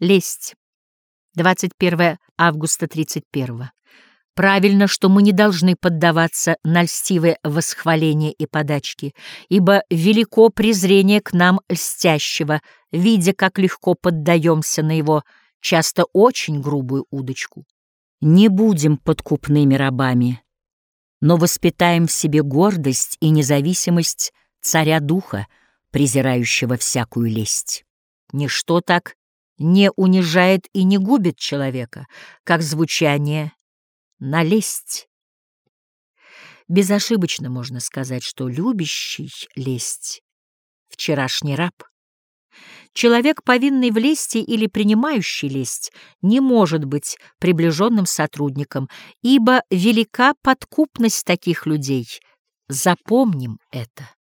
Лесть. 21 августа 31 Правильно, что мы не должны поддаваться на льстивое восхваление и подачки, ибо велико презрение к нам льстящего, видя, как легко поддаемся на его часто очень грубую удочку. Не будем подкупными рабами, но воспитаем в себе гордость и независимость царя духа, презирающего всякую лесть. Ничто так не унижает и не губит человека, как звучание «налезть». Безошибочно можно сказать, что любящий лесть — вчерашний раб. Человек, повинный в лести или принимающий лесть, не может быть приближенным сотрудником, ибо велика подкупность таких людей. Запомним это.